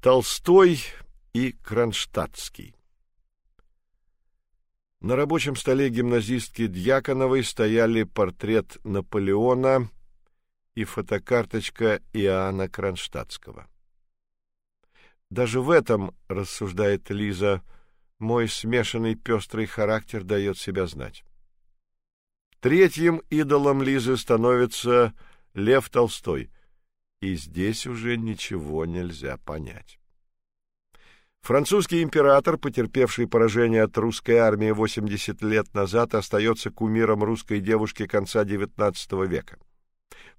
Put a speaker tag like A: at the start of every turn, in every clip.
A: Толстой и Кронштадтский. На рабочем столе гимназистки Дьяконовой стояли портрет Наполеона и фотокарточка Иоанна Кронштадтского. Даже в этом, рассуждает Лиза, мой смешанный пестрый характер дает себя знать. Третьим идолом Лизы становится Лев Толстой — и здесь уже ничего нельзя понять. Французский император, потерпевший поражение от русской армии 80 лет назад, остается кумиром русской девушки конца XIX века.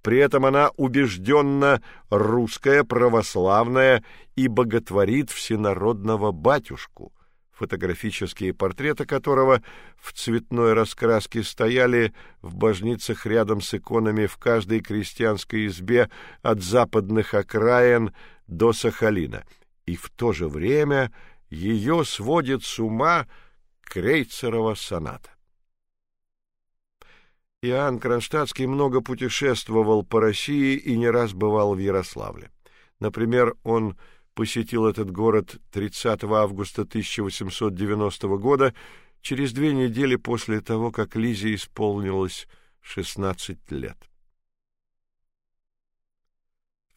A: При этом она убежденно русская, православная и боготворит всенародного батюшку – фотографические портреты которого в цветной раскраске стояли в божницах рядом с иконами в каждой крестьянской избе от западных окраин до Сахалина. И в то же время ее сводит с ума Крейцерова соната. Иоанн Кронштадтский много путешествовал по России и не раз бывал в Ярославле. Например, он посетил этот город 30 августа 1890 года, через две недели после того, как Лизе исполнилось 16 лет.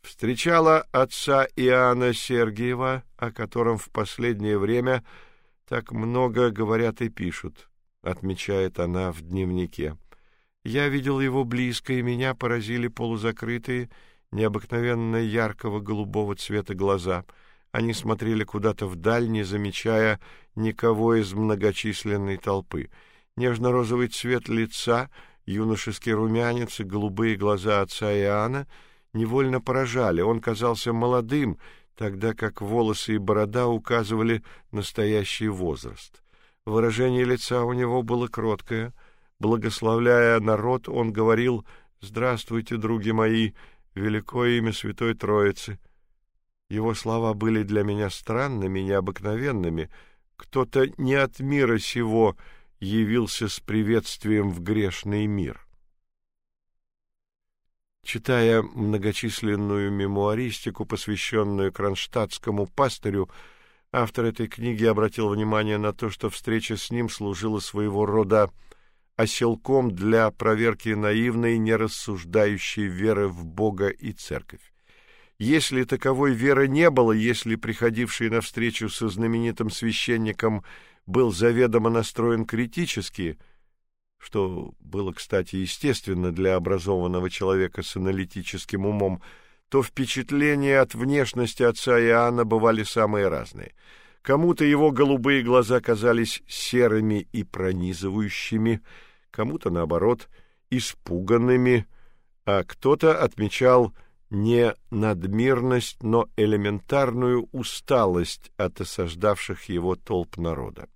A: Встречала отца Иоанна Сергиева, о котором в последнее время так много говорят и пишут, отмечает она в дневнике. Я видел его близко, и меня поразили полузакрытые необыкновенно яркого голубого цвета глаза. Они смотрели куда-то вдаль, не замечая никого из многочисленной толпы. Нежно-розовый цвет лица, юношеский румянец и голубые глаза отца Иоанна невольно поражали. Он казался молодым, тогда как волосы и борода указывали настоящий возраст. Выражение лица у него было кроткое. Благословляя народ, он говорил «Здравствуйте, други мои!» Великое имя Святой Троицы. Его слова были для меня странными, необыкновенными. Кто-то не от мира сего явился с приветствием в грешный мир. Читая многочисленную мемуаристику, посвященную кронштадтскому пастырю, автор этой книги обратил внимание на то, что встреча с ним служила своего рода оселком для проверки наивной, нерассуждающей веры в Бога и церковь. Если таковой веры не было, если приходивший на встречу со знаменитым священником был заведомо настроен критически, что было, кстати, естественно для образованного человека с аналитическим умом, то впечатления от внешности отца Иоанна бывали самые разные. Кому-то его голубые глаза казались серыми и пронизывающими, кому-то наоборот испуганными, а кто-то отмечал не надмирность, но элементарную усталость от осаждавших его толп народа.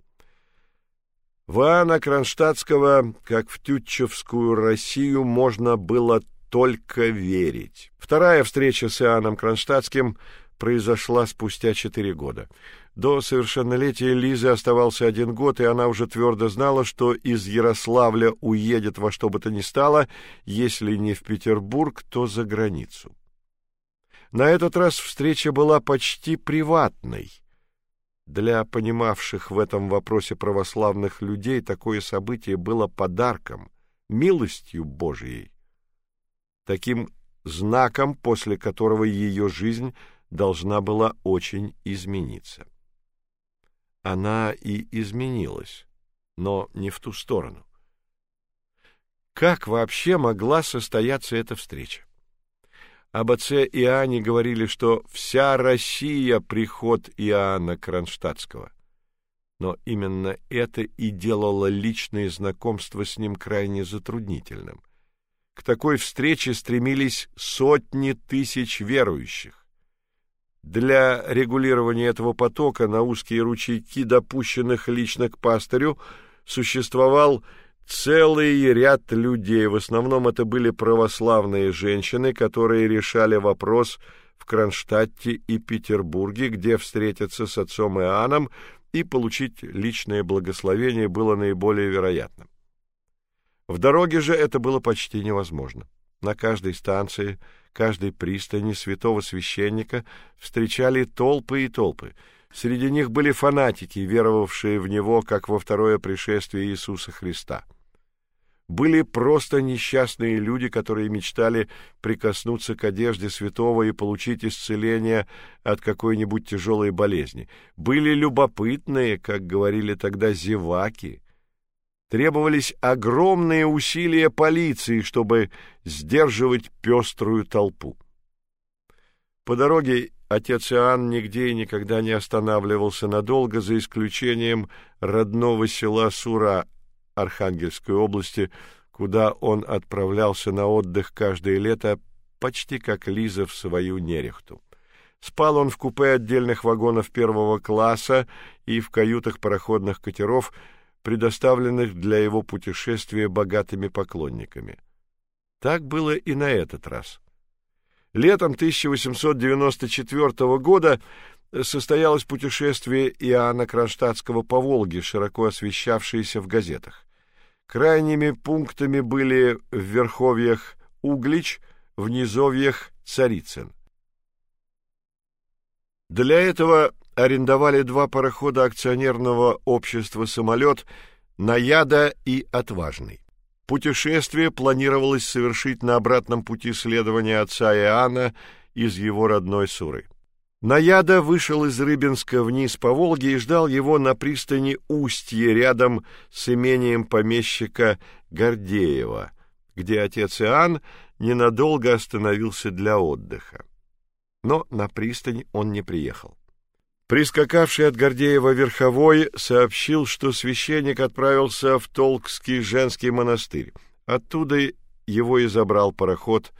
A: В Кронштадтского, как в Тютчевскую Россию, можно было только верить. Вторая встреча с Иоанном Кронштадтским произошла спустя четыре года. До совершеннолетия Лизы оставался один год, и она уже твердо знала, что из Ярославля уедет во что бы то ни стало, если не в Петербург, то за границу. На этот раз встреча была почти приватной. Для понимавших в этом вопросе православных людей такое событие было подарком, милостью Божией, таким знаком, после которого ее жизнь должна была очень измениться она и изменилась, но не в ту сторону. Как вообще могла состояться эта встреча? Об отце Иоанне говорили, что вся Россия приход Иоанна Кронштадтского. Но именно это и делало личное знакомство с ним крайне затруднительным. К такой встрече стремились сотни тысяч верующих. Для регулирования этого потока на узкие ручейки, допущенных лично к пастырю, существовал целый ряд людей. В основном это были православные женщины, которые решали вопрос в Кронштадте и Петербурге, где встретиться с отцом Иоанном и получить личное благословение было наиболее вероятным. В дороге же это было почти невозможно. На каждой станции, каждой пристани святого священника встречали толпы и толпы. Среди них были фанатики, веровавшие в него, как во второе пришествие Иисуса Христа. Были просто несчастные люди, которые мечтали прикоснуться к одежде святого и получить исцеление от какой-нибудь тяжелой болезни. Были любопытные, как говорили тогда зеваки. Требовались огромные усилия полиции, чтобы сдерживать пеструю толпу. По дороге отец Иоанн нигде и никогда не останавливался надолго, за исключением родного села Сура Архангельской области, куда он отправлялся на отдых каждое лето, почти как Лиза в свою нерехту. Спал он в купе отдельных вагонов первого класса и в каютах пароходных катеров, предоставленных для его путешествия богатыми поклонниками. Так было и на этот раз. Летом 1894 года состоялось путешествие Иоанна Кронштадтского по Волге, широко освещавшееся в газетах. Крайними пунктами были в верховьях Углич, в низовьях Царицын. Для этого арендовали два парохода акционерного общества «Самолет» «Наяда» и «Отважный». Путешествие планировалось совершить на обратном пути следования отца Иоанна из его родной Суры. Наяда вышел из Рыбинска вниз по Волге и ждал его на пристани Устье рядом с имением помещика Гордеева, где отец Иоанн ненадолго остановился для отдыха. Но на пристань он не приехал. Прискакавший от Гордеева верховой сообщил, что священник отправился в Толкский женский монастырь. Оттуда его и забрал пароход.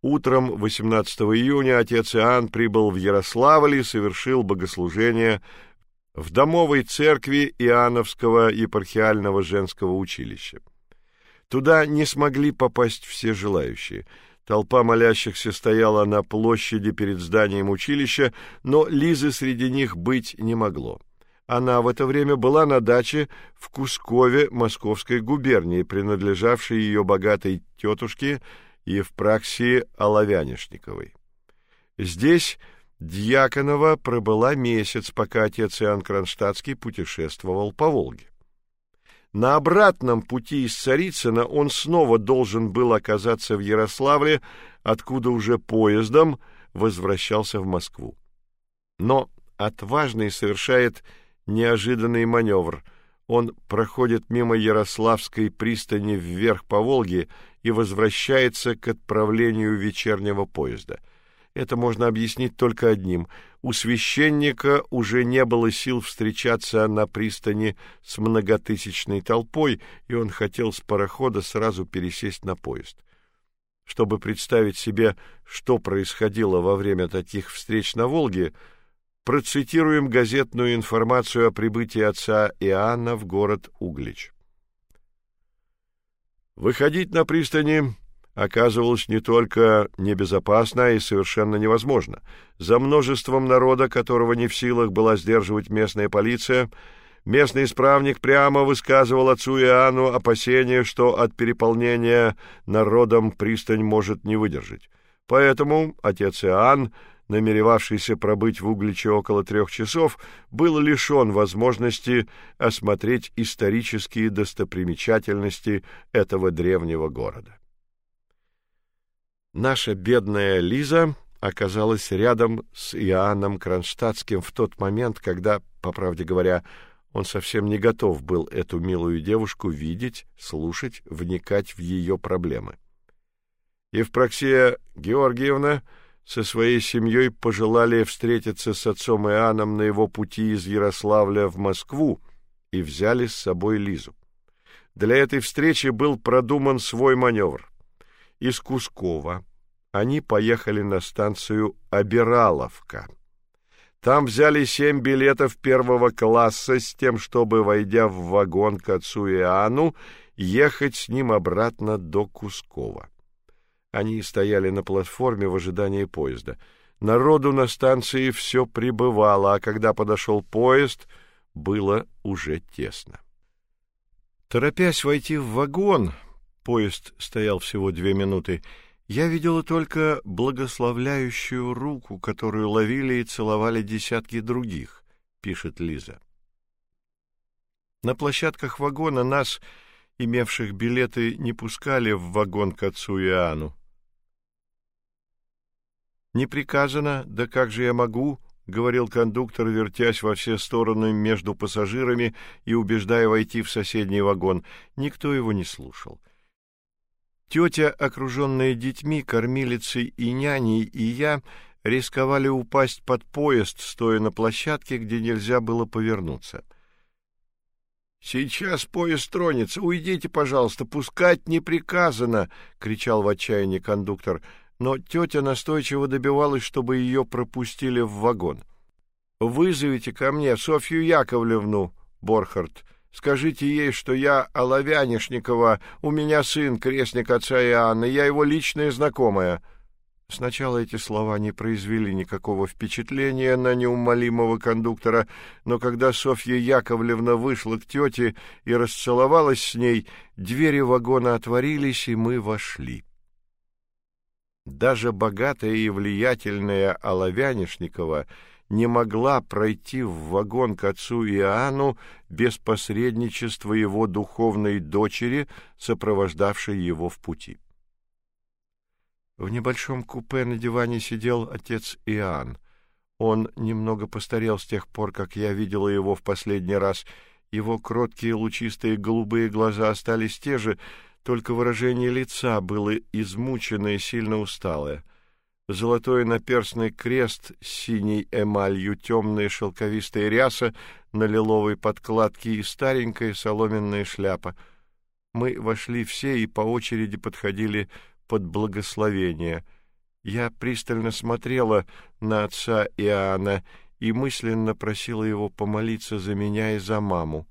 A: Утром 18 июня отец Иоанн прибыл в Ярославль и совершил богослужение в домовой церкви Иоанновского епархиального женского училища. Туда не смогли попасть все желающие — Толпа молящихся стояла на площади перед зданием училища, но Лизы среди них быть не могло. Она в это время была на даче в Кускове Московской губернии, принадлежавшей ее богатой тетушке Евпраксии Оловянишниковой. Здесь Дьяконова пробыла месяц, пока отец Иоанн Кронштадтский путешествовал по Волге. На обратном пути из Царицына он снова должен был оказаться в Ярославле, откуда уже поездом возвращался в Москву. Но отважный совершает неожиданный маневр. Он проходит мимо Ярославской пристани вверх по Волге и возвращается к отправлению вечернего поезда. Это можно объяснить только одним. У священника уже не было сил встречаться на пристани с многотысячной толпой, и он хотел с парохода сразу пересесть на поезд. Чтобы представить себе, что происходило во время таких встреч на Волге, процитируем газетную информацию о прибытии отца Иоанна в город Углич. Выходить на пристани оказывалось не только небезопасно а и совершенно невозможно. За множеством народа, которого не в силах была сдерживать местная полиция, местный исправник прямо высказывал отцу Иоанну опасения, что от переполнения народом пристань может не выдержать. Поэтому отец Иоанн, намеревавшийся пробыть в Угличе около трех часов, был лишен возможности осмотреть исторические достопримечательности этого древнего города. Наша бедная Лиза оказалась рядом с Иоанном Кронштадтским в тот момент, когда, по правде говоря, он совсем не готов был эту милую девушку видеть, слушать, вникать в ее проблемы. Евпроксия Георгиевна со своей семьей пожелали встретиться с отцом Иоанном на его пути из Ярославля в Москву и взяли с собой Лизу. Для этой встречи был продуман свой маневр из Кускова они поехали на станцию Обираловка. Там взяли семь билетов первого класса с тем, чтобы, войдя в вагон к отцу Иоанну, ехать с ним обратно до Кускова. Они стояли на платформе в ожидании поезда. Народу на станции все прибывало, а когда подошел поезд, было уже тесно. Торопясь войти в вагон, поезд стоял всего две минуты, Я видела только благословляющую руку, которую ловили и целовали десятки других, пишет Лиза. На площадках вагона нас, имевших билеты, не пускали в вагон к отцу Иоанну. Не приказано, да как же я могу, говорил кондуктор, вертясь во все стороны между пассажирами и убеждая войти в соседний вагон. Никто его не слушал. Тетя, окруженная детьми, кормилицей и няней, и я рисковали упасть под поезд, стоя на площадке, где нельзя было повернуться. Сейчас поезд тронется. Уйдите, пожалуйста, пускать не приказано, кричал в отчаянии кондуктор но тетя настойчиво добивалась, чтобы ее пропустили в вагон. Вызовите ко мне Софью Яковлевну, Борхард. Скажите ей, что я Оловянишникова, у меня сын, крестник отца Иоанна, я его личная знакомая. Сначала эти слова не произвели никакого впечатления на неумолимого кондуктора, но когда Софья Яковлевна вышла к тете и расцеловалась с ней, двери вагона отворились, и мы вошли. Даже богатая и влиятельная Оловянишникова не могла пройти в вагон к отцу Иоанну без посредничества его духовной дочери, сопровождавшей его в пути. В небольшом купе на диване сидел отец Иоанн. Он немного постарел с тех пор, как я видела его в последний раз. Его кроткие лучистые голубые глаза остались те же, только выражение лица было измученное сильно усталое. Золотой наперстный крест с синей эмалью, темная шелковистая ряса на лиловой подкладке и старенькая соломенная шляпа. Мы вошли все и по очереди подходили под благословение. Я пристально смотрела на отца Иоанна и мысленно просила его помолиться за меня и за маму.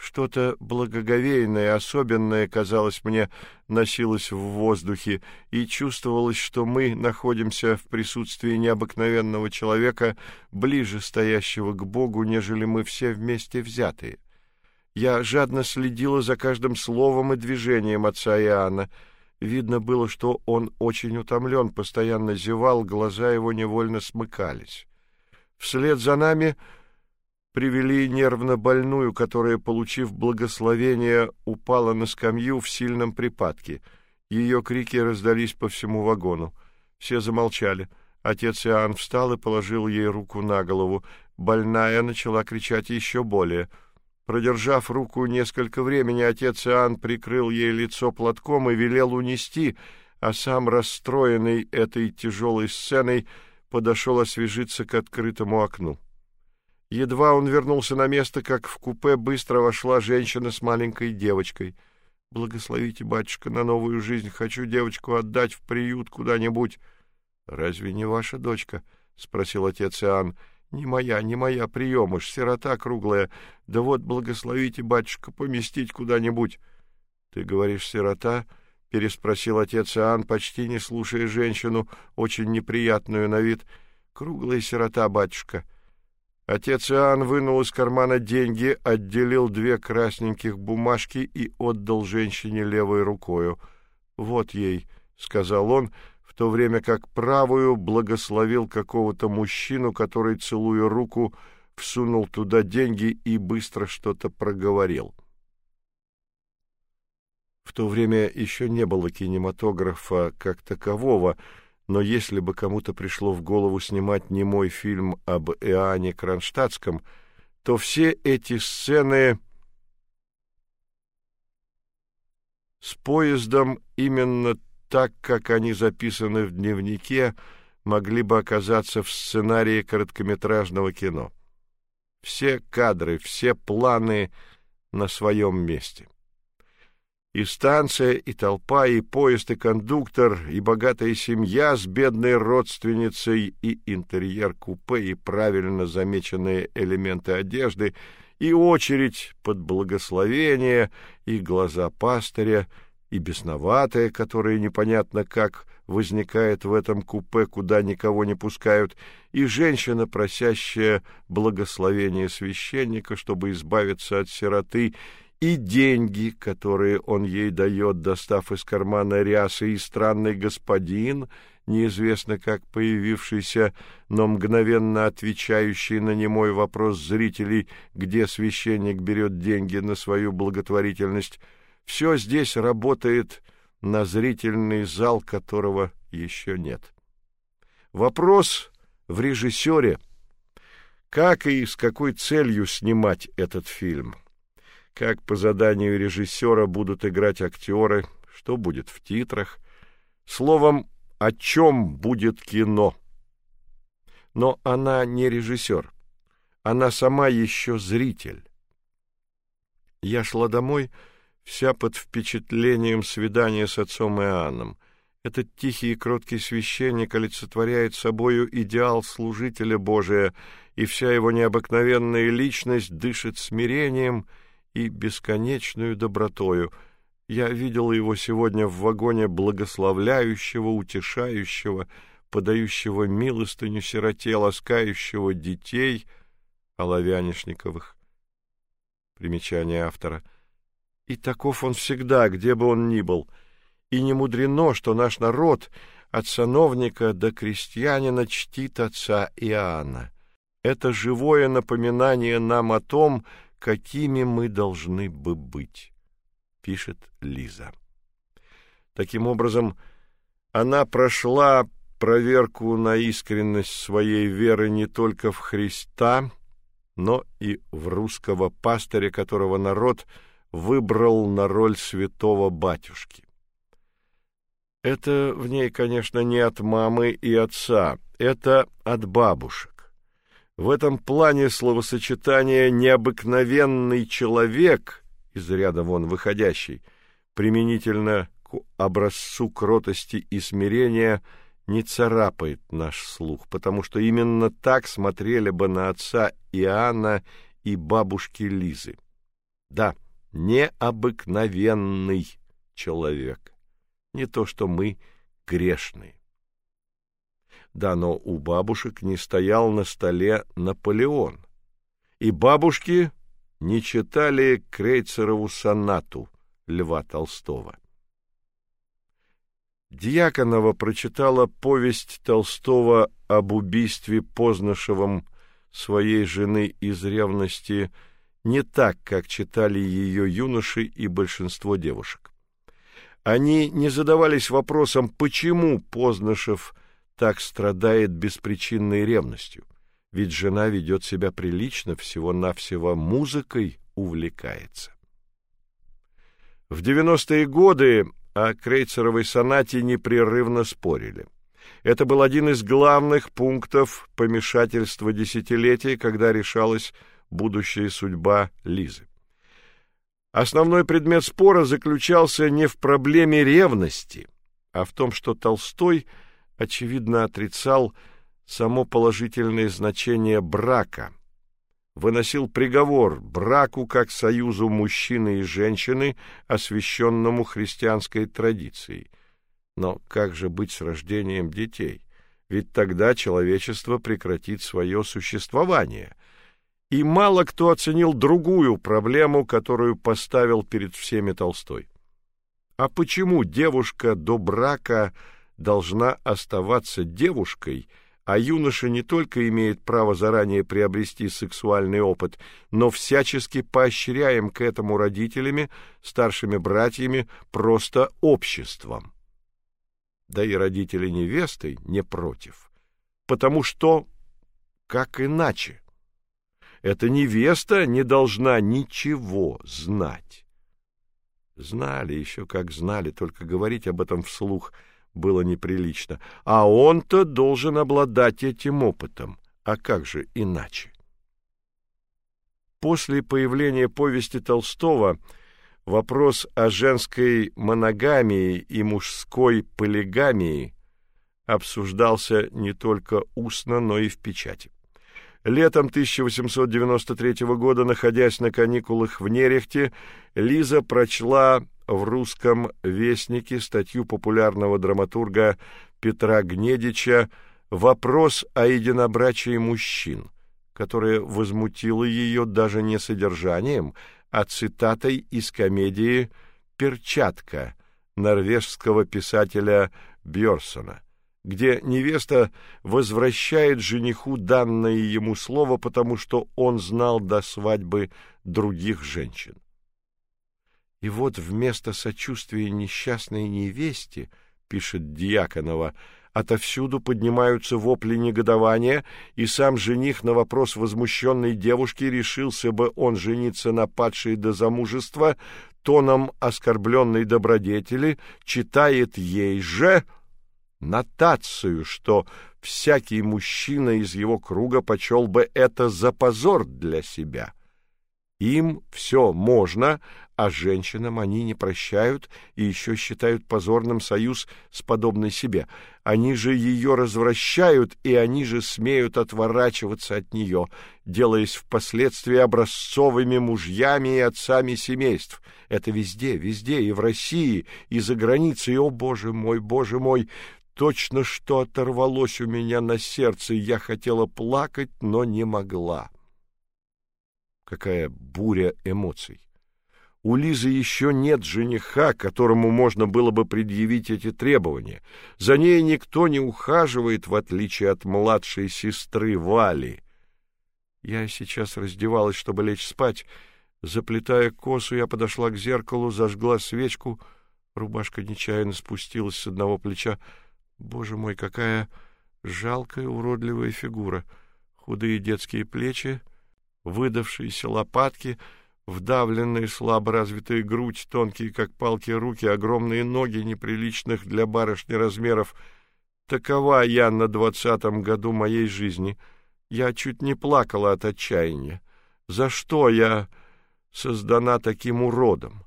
A: Что-то благоговейное, особенное, казалось мне, носилось в воздухе, и чувствовалось, что мы находимся в присутствии необыкновенного человека, ближе стоящего к Богу, нежели мы все вместе взятые. Я жадно следила за каждым словом и движением отца Иоанна. Видно было, что он очень утомлен, постоянно зевал, глаза его невольно смыкались. Вслед за нами привели нервно больную, которая, получив благословение, упала на скамью в сильном припадке. Ее крики раздались по всему вагону. Все замолчали. Отец Иоанн встал и положил ей руку на голову. Больная начала кричать еще более. Продержав руку несколько времени, отец Иоанн прикрыл ей лицо платком и велел унести, а сам, расстроенный этой тяжелой сценой, подошел освежиться к открытому окну. Едва он вернулся на место, как в купе быстро вошла женщина с маленькой девочкой. Благословите, батюшка, на новую жизнь. Хочу девочку отдать в приют куда-нибудь. Разве не ваша дочка? спросил отец Иоанн. Не моя, не моя, приемыш, сирота круглая. Да вот благословите, батюшка, поместить куда-нибудь. Ты говоришь, сирота? переспросил отец Иоанн, почти не слушая женщину, очень неприятную на вид. Круглая сирота, батюшка. Отец Иоанн вынул из кармана деньги, отделил две красненьких бумажки и отдал женщине левой рукою. "Вот ей", сказал он, в то время как правую благословил какого-то мужчину, который целуя руку всунул туда деньги и быстро что-то проговорил. В то время еще не было кинематографа как такового, но если бы кому-то пришло в голову снимать немой фильм об Иоанне Кронштадтском, то все эти сцены с поездом именно так, как они записаны в дневнике, могли бы оказаться в сценарии короткометражного кино. Все кадры, все планы на своем месте. И станция, и толпа, и поезд, и кондуктор, и богатая семья с бедной родственницей, и интерьер купе, и правильно замеченные элементы одежды, и очередь под благословение, и глаза пастыря, и бесноватая, которая непонятно как возникает в этом купе, куда никого не пускают, и женщина, просящая благословения священника, чтобы избавиться от сироты, и деньги, которые он ей дает, достав из кармана рясы, и странный господин, неизвестно как появившийся, но мгновенно отвечающий на немой вопрос зрителей, где священник берет деньги на свою благотворительность, все здесь работает на зрительный зал, которого еще нет. Вопрос в режиссере, как и с какой целью снимать этот фильм. Как по заданию режиссера будут играть актеры, что будет в титрах. Словом, о чем будет кино. Но она не режиссер. Она сама еще зритель. Я шла домой, вся под впечатлением свидания с отцом Иоанном. Этот тихий и кроткий священник олицетворяет собою идеал служителя Божия, и вся его необыкновенная личность дышит смирением и бесконечную добротою — я видел его сегодня в вагоне благословляющего, утешающего, подающего милостыню сироте, ласкающего детей Оловянишниковых. Примечание автора. И таков он всегда, где бы он ни был. И не мудрено, что наш народ от сановника до крестьянина чтит отца Иоанна. Это живое напоминание нам о том, какими мы должны бы быть пишет Лиза. Таким образом, она прошла проверку на искренность своей веры не только в Христа, но и в русского пастыря, которого народ выбрал на роль святого батюшки. Это в ней, конечно, не от мамы и отца, это от бабушек. В этом плане словосочетание необыкновенный человек из ряда вон выходящий, применительно к образцу кротости и смирения не царапает наш слух, потому что именно так смотрели бы на отца Иоанна и бабушки Лизы. Да, необыкновенный человек. Не то, что мы грешные. Да, но у бабушек не стоял на столе Наполеон. И бабушки не читали Крейцерову сонату Льва Толстого. Дьяконова прочитала повесть Толстого об убийстве Познашевым своей жены из ревности не так, как читали ее юноши и большинство девушек. Они не задавались вопросом, почему Познашев так страдает беспричинной ревностью ведь жена ведет себя прилично, всего-навсего музыкой увлекается. В 90-е годы о Крейцеровой сонате непрерывно спорили. Это был один из главных пунктов помешательства десятилетия, когда решалась будущая судьба Лизы. Основной предмет спора заключался не в проблеме ревности, а в том, что Толстой очевидно отрицал само положительное значение брака, выносил приговор браку как союзу мужчины и женщины, освященному христианской традицией. Но как же быть с рождением детей? Ведь тогда человечество прекратит свое существование. И мало кто оценил другую проблему, которую поставил перед всеми Толстой. А почему девушка до брака должна оставаться девушкой? а юноша не только имеет право заранее приобрести сексуальный опыт, но всячески поощряем к этому родителями, старшими братьями, просто обществом. Да и родители невесты не против, потому что как иначе? Эта невеста не должна ничего знать. Знали еще как знали, только говорить об этом вслух – было неприлично, а он-то должен обладать этим опытом. А как же иначе? После появления повести Толстого вопрос о женской моногамии и мужской полигамии обсуждался не только устно, но и в печати. Летом 1893 года, находясь на каникулах в Нерехте, Лиза прочла в русском вестнике статью популярного драматурга Петра Гнедича «Вопрос о единобрачии мужчин», которая возмутила ее даже не содержанием, а цитатой из комедии Перчатка норвежского писателя Бьорсона, где невеста возвращает жениху данное ему слово, потому что он знал до свадьбы других женщин. И вот вместо сочувствия несчастной невесте, пишет Дьяконова, отовсюду поднимаются вопли негодования, и сам жених на вопрос возмущенной девушки, решился бы он жениться на падшей до замужества, тоном оскорбленной добродетели читает ей же нотацию, что всякий мужчина из его круга почел бы это за позор для себя. Им все можно, а женщинам они не прощают и еще считают позорным союз с подобной себе. Они же ее развращают, и они же смеют отворачиваться от нее, делаясь впоследствии образцовыми мужьями и отцами семейств. Это везде, везде, и в России, и за границей. О, Боже мой, Боже мой! Точно что оторвалось у меня на сердце, я хотела плакать, но не могла. Какая буря эмоций! У Лизы еще нет жениха, которому можно было бы предъявить эти требования. За ней никто не ухаживает, в отличие от младшей сестры Вали. Я сейчас раздевалась, чтобы лечь спать. Заплетая косу, я подошла к зеркалу, зажгла свечку. Рубашка нечаянно спустилась с одного плеча. Боже мой, какая жалкая, уродливая фигура. Худые детские плечи, выдавшиеся лопатки — вдавленная слабо развитая грудь, тонкие как палки руки, огромные ноги неприличных для барышни размеров. Такова я на двадцатом году моей жизни. Я чуть не плакала от отчаяния. За что я создана таким уродом?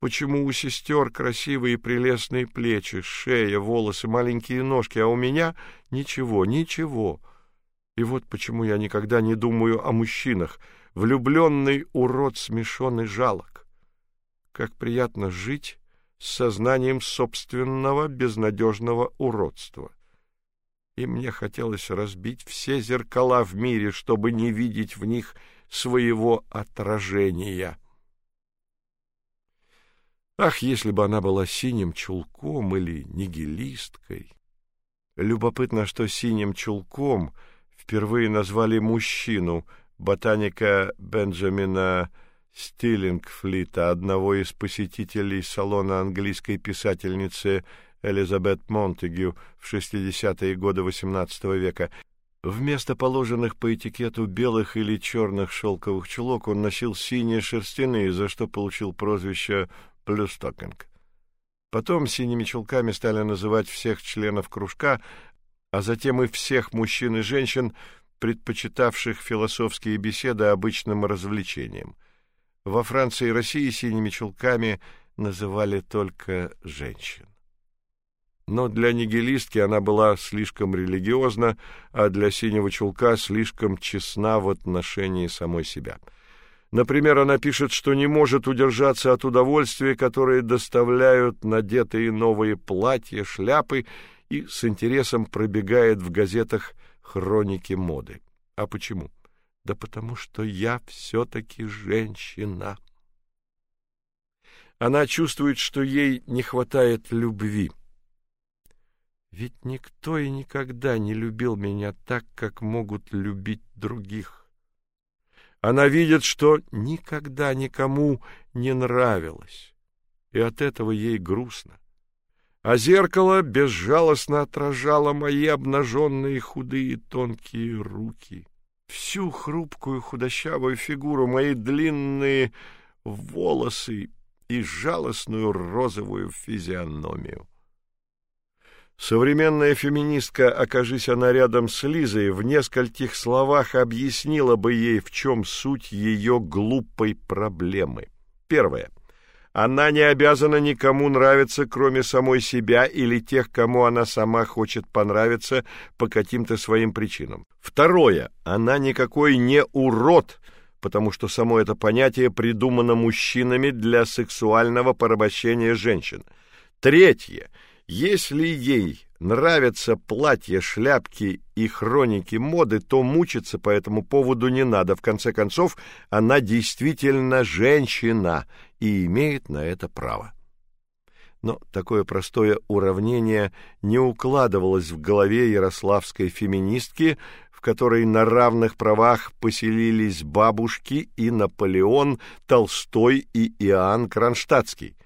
A: Почему у сестер красивые прелестные плечи, шея, волосы, маленькие ножки, а у меня ничего, ничего? И вот почему я никогда не думаю о мужчинах — влюбленный урод смешон и жалок. Как приятно жить с сознанием собственного безнадежного уродства. И мне хотелось разбить все зеркала в мире, чтобы не видеть в них своего отражения. Ах, если бы она была синим чулком или нигилисткой. Любопытно, что синим чулком впервые назвали мужчину — ботаника Бенджамина Стиллингфлита, одного из посетителей салона английской писательницы Элизабет Монтегю в 60-е годы XVIII века. Вместо положенных по этикету белых или черных шелковых чулок он носил синие шерстяные, за что получил прозвище «блюстокинг». Потом синими чулками стали называть всех членов кружка, а затем и всех мужчин и женщин, предпочитавших философские беседы обычным развлечениям. Во Франции и России синими чулками называли только женщин. Но для нигилистки она была слишком религиозна, а для синего чулка слишком честна в отношении самой себя. Например, она пишет, что не может удержаться от удовольствия, которое доставляют надетые новые платья, шляпы, и с интересом пробегает в газетах хроники моды. А почему? Да потому что я все таки женщина. Она чувствует, что ей не хватает любви. Ведь никто и никогда не любил меня так, как могут любить других. Она видит, что никогда никому не нравилось, и от этого ей грустно а зеркало безжалостно отражало мои обнаженные худые тонкие руки, всю хрупкую худощавую фигуру, мои длинные волосы и жалостную розовую физиономию. Современная феминистка, окажись она рядом с Лизой, в нескольких словах объяснила бы ей, в чем суть ее глупой проблемы. Первое — она не обязана никому нравиться, кроме самой себя или тех, кому она сама хочет понравиться по каким-то своим причинам. Второе, она никакой не урод, потому что само это понятие придумано мужчинами для сексуального порабощения женщин. Третье, если ей нравятся платья, шляпки и хроники моды, то мучиться по этому поводу не надо. В конце концов, она действительно женщина и имеет на это право. Но такое простое уравнение не укладывалось в голове ярославской феминистки, в которой на равных правах поселились бабушки и Наполеон, Толстой и Иоанн Кронштадтский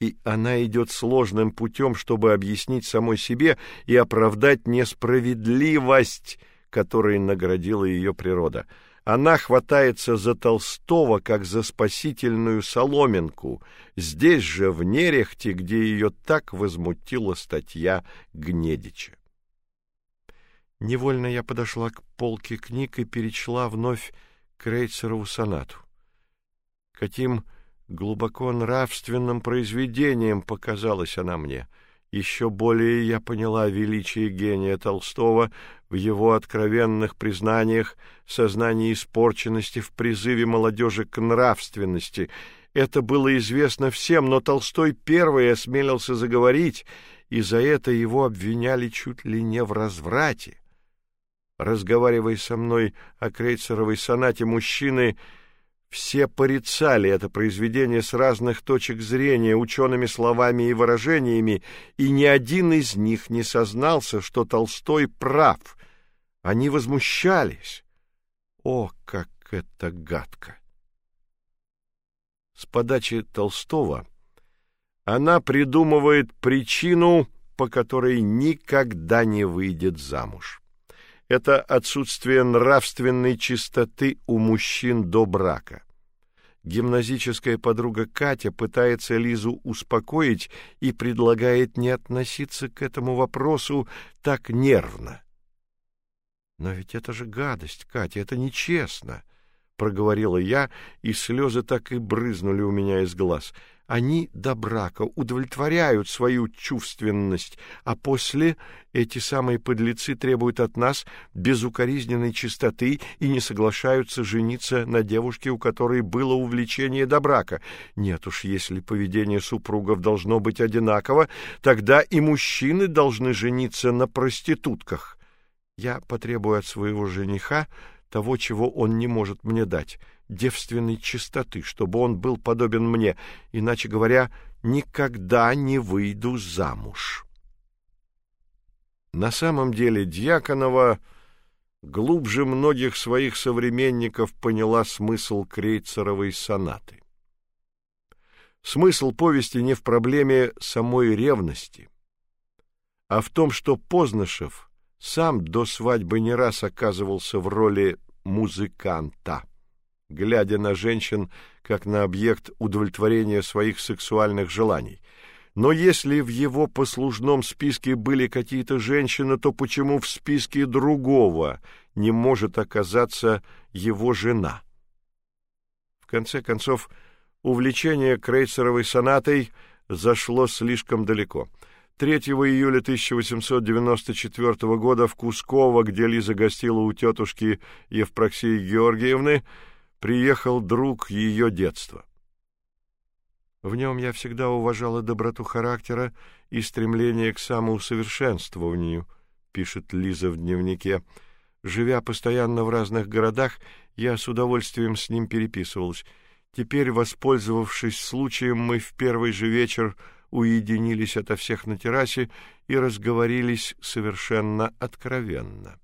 A: и она идет сложным путем, чтобы объяснить самой себе и оправдать несправедливость, которой наградила ее природа. Она хватается за Толстого как за спасительную соломинку. Здесь же в Нерехте, где ее так возмутила статья Гнедича. Невольно я подошла к полке книг и перечла вновь Крейцерову сонату. Каким глубоко нравственным произведением показалась она мне. Еще более я поняла величие гения Толстого в его откровенных признаниях, сознании испорченности в призыве молодежи к нравственности. Это было известно всем, но Толстой первый осмелился заговорить, и за это его обвиняли чуть ли не в разврате. Разговаривая со мной о Крейцеровой сонате, мужчины все порицали это произведение с разных точек зрения, учеными словами и выражениями, и ни один из них не сознался, что Толстой прав. Они возмущались. О, как это гадко! С подачи Толстого она придумывает причину, по которой никогда не выйдет замуж это отсутствие нравственной чистоты у мужчин до брака. Гимназическая подруга Катя пытается Лизу успокоить и предлагает не относиться к этому вопросу так нервно. Но ведь это же гадость, Катя, это нечестно, проговорила я, и слезы так и брызнули у меня из глаз. Они до брака удовлетворяют свою чувственность, а после эти самые подлецы требуют от нас безукоризненной чистоты и не соглашаются жениться на девушке, у которой было увлечение до брака. Нет уж, если поведение супругов должно быть одинаково, тогда и мужчины должны жениться на проститутках. Я потребую от своего жениха того, чего он не может мне дать девственной чистоты, чтобы он был подобен мне, иначе говоря, никогда не выйду замуж. На самом деле Дьяконова глубже многих своих современников поняла смысл Крейцеровой сонаты. Смысл повести не в проблеме самой ревности, а в том, что Познышев сам до свадьбы не раз оказывался в роли музыканта глядя на женщин как на объект удовлетворения своих сексуальных желаний. Но если в его послужном списке были какие-то женщины, то почему в списке другого не может оказаться его жена? В конце концов, увлечение Крейцеровой сонатой зашло слишком далеко. 3 июля 1894 года в Кусково, где Лиза гостила у тетушки Евпроксии Георгиевны, приехал друг ее детства. В нем я всегда уважала доброту характера и стремление к самоусовершенствованию, пишет Лиза в дневнике. Живя постоянно в разных городах, я с удовольствием с ним переписывалась. Теперь, воспользовавшись случаем, мы в первый же вечер уединились ото всех на террасе и разговорились совершенно откровенно.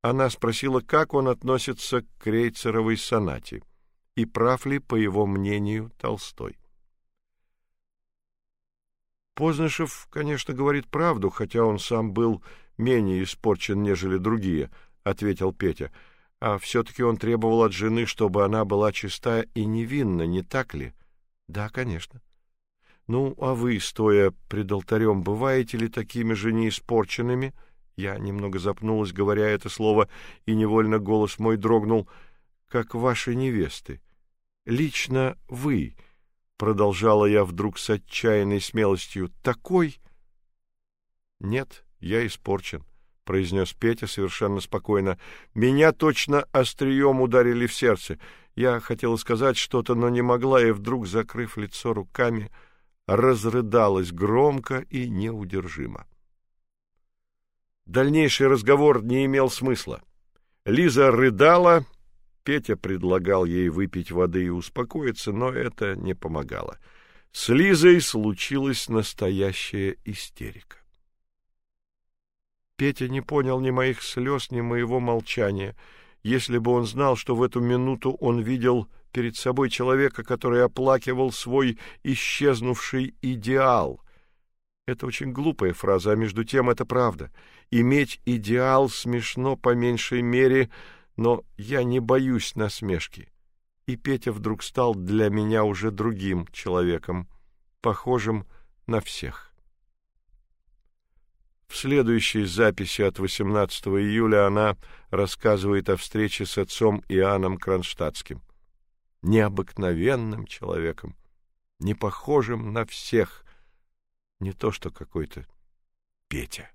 A: Она спросила, как он относится к Крейцеровой сонате и прав ли, по его мнению, Толстой. Познышев, конечно, говорит правду, хотя он сам был менее испорчен, нежели другие, ответил Петя. А все таки он требовал от жены, чтобы она была чиста и невинна, не так ли? Да, конечно. Ну, а вы, стоя пред алтарем, бываете ли такими же неиспорченными? — я немного запнулась, говоря это слово, и невольно голос мой дрогнул, как ваши невесты. Лично вы, продолжала я вдруг с отчаянной смелостью, такой Нет, я испорчен, произнес Петя совершенно спокойно. Меня точно острием ударили в сердце. Я хотела сказать что-то, но не могла, и вдруг, закрыв лицо руками, разрыдалась громко и неудержимо. Дальнейший разговор не имел смысла. Лиза рыдала, Петя предлагал ей выпить воды и успокоиться, но это не помогало. С Лизой случилась настоящая истерика. Петя не понял ни моих слез, ни моего молчания. Если бы он знал, что в эту минуту он видел перед собой человека, который оплакивал свой исчезнувший идеал. Это очень глупая фраза, а между тем это правда. Иметь идеал смешно по меньшей мере, но я не боюсь насмешки. И Петя вдруг стал для меня уже другим человеком, похожим на всех. В следующей записи от 18 июля она рассказывает о встрече с отцом Иоанном Кронштадтским необыкновенным человеком, не похожим на всех, не то что какой-то Петя.